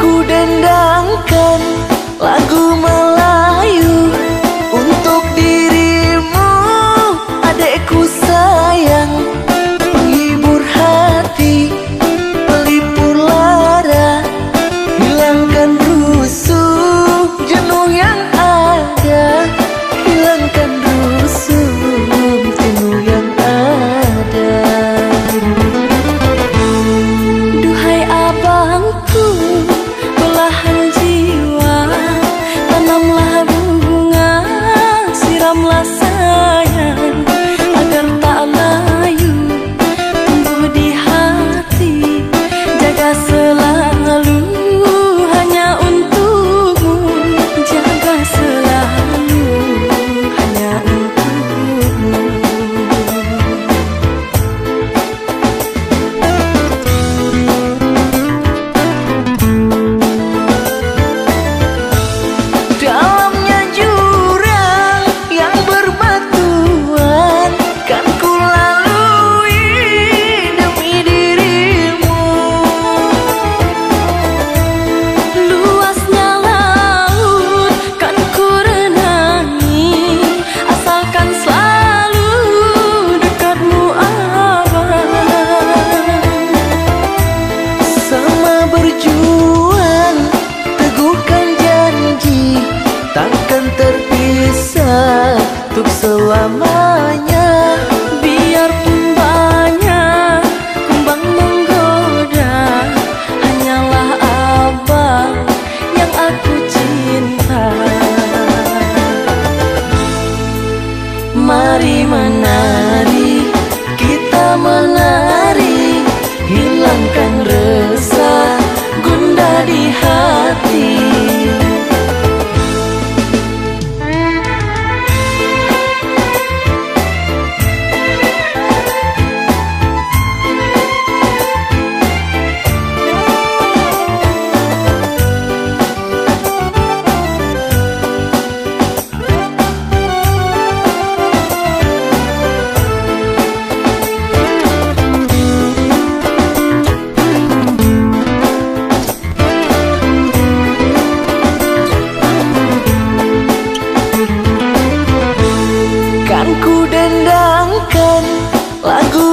ku dendangkan lagu takkan terpisah untuk selamanya. Kan ku dendangkan lagu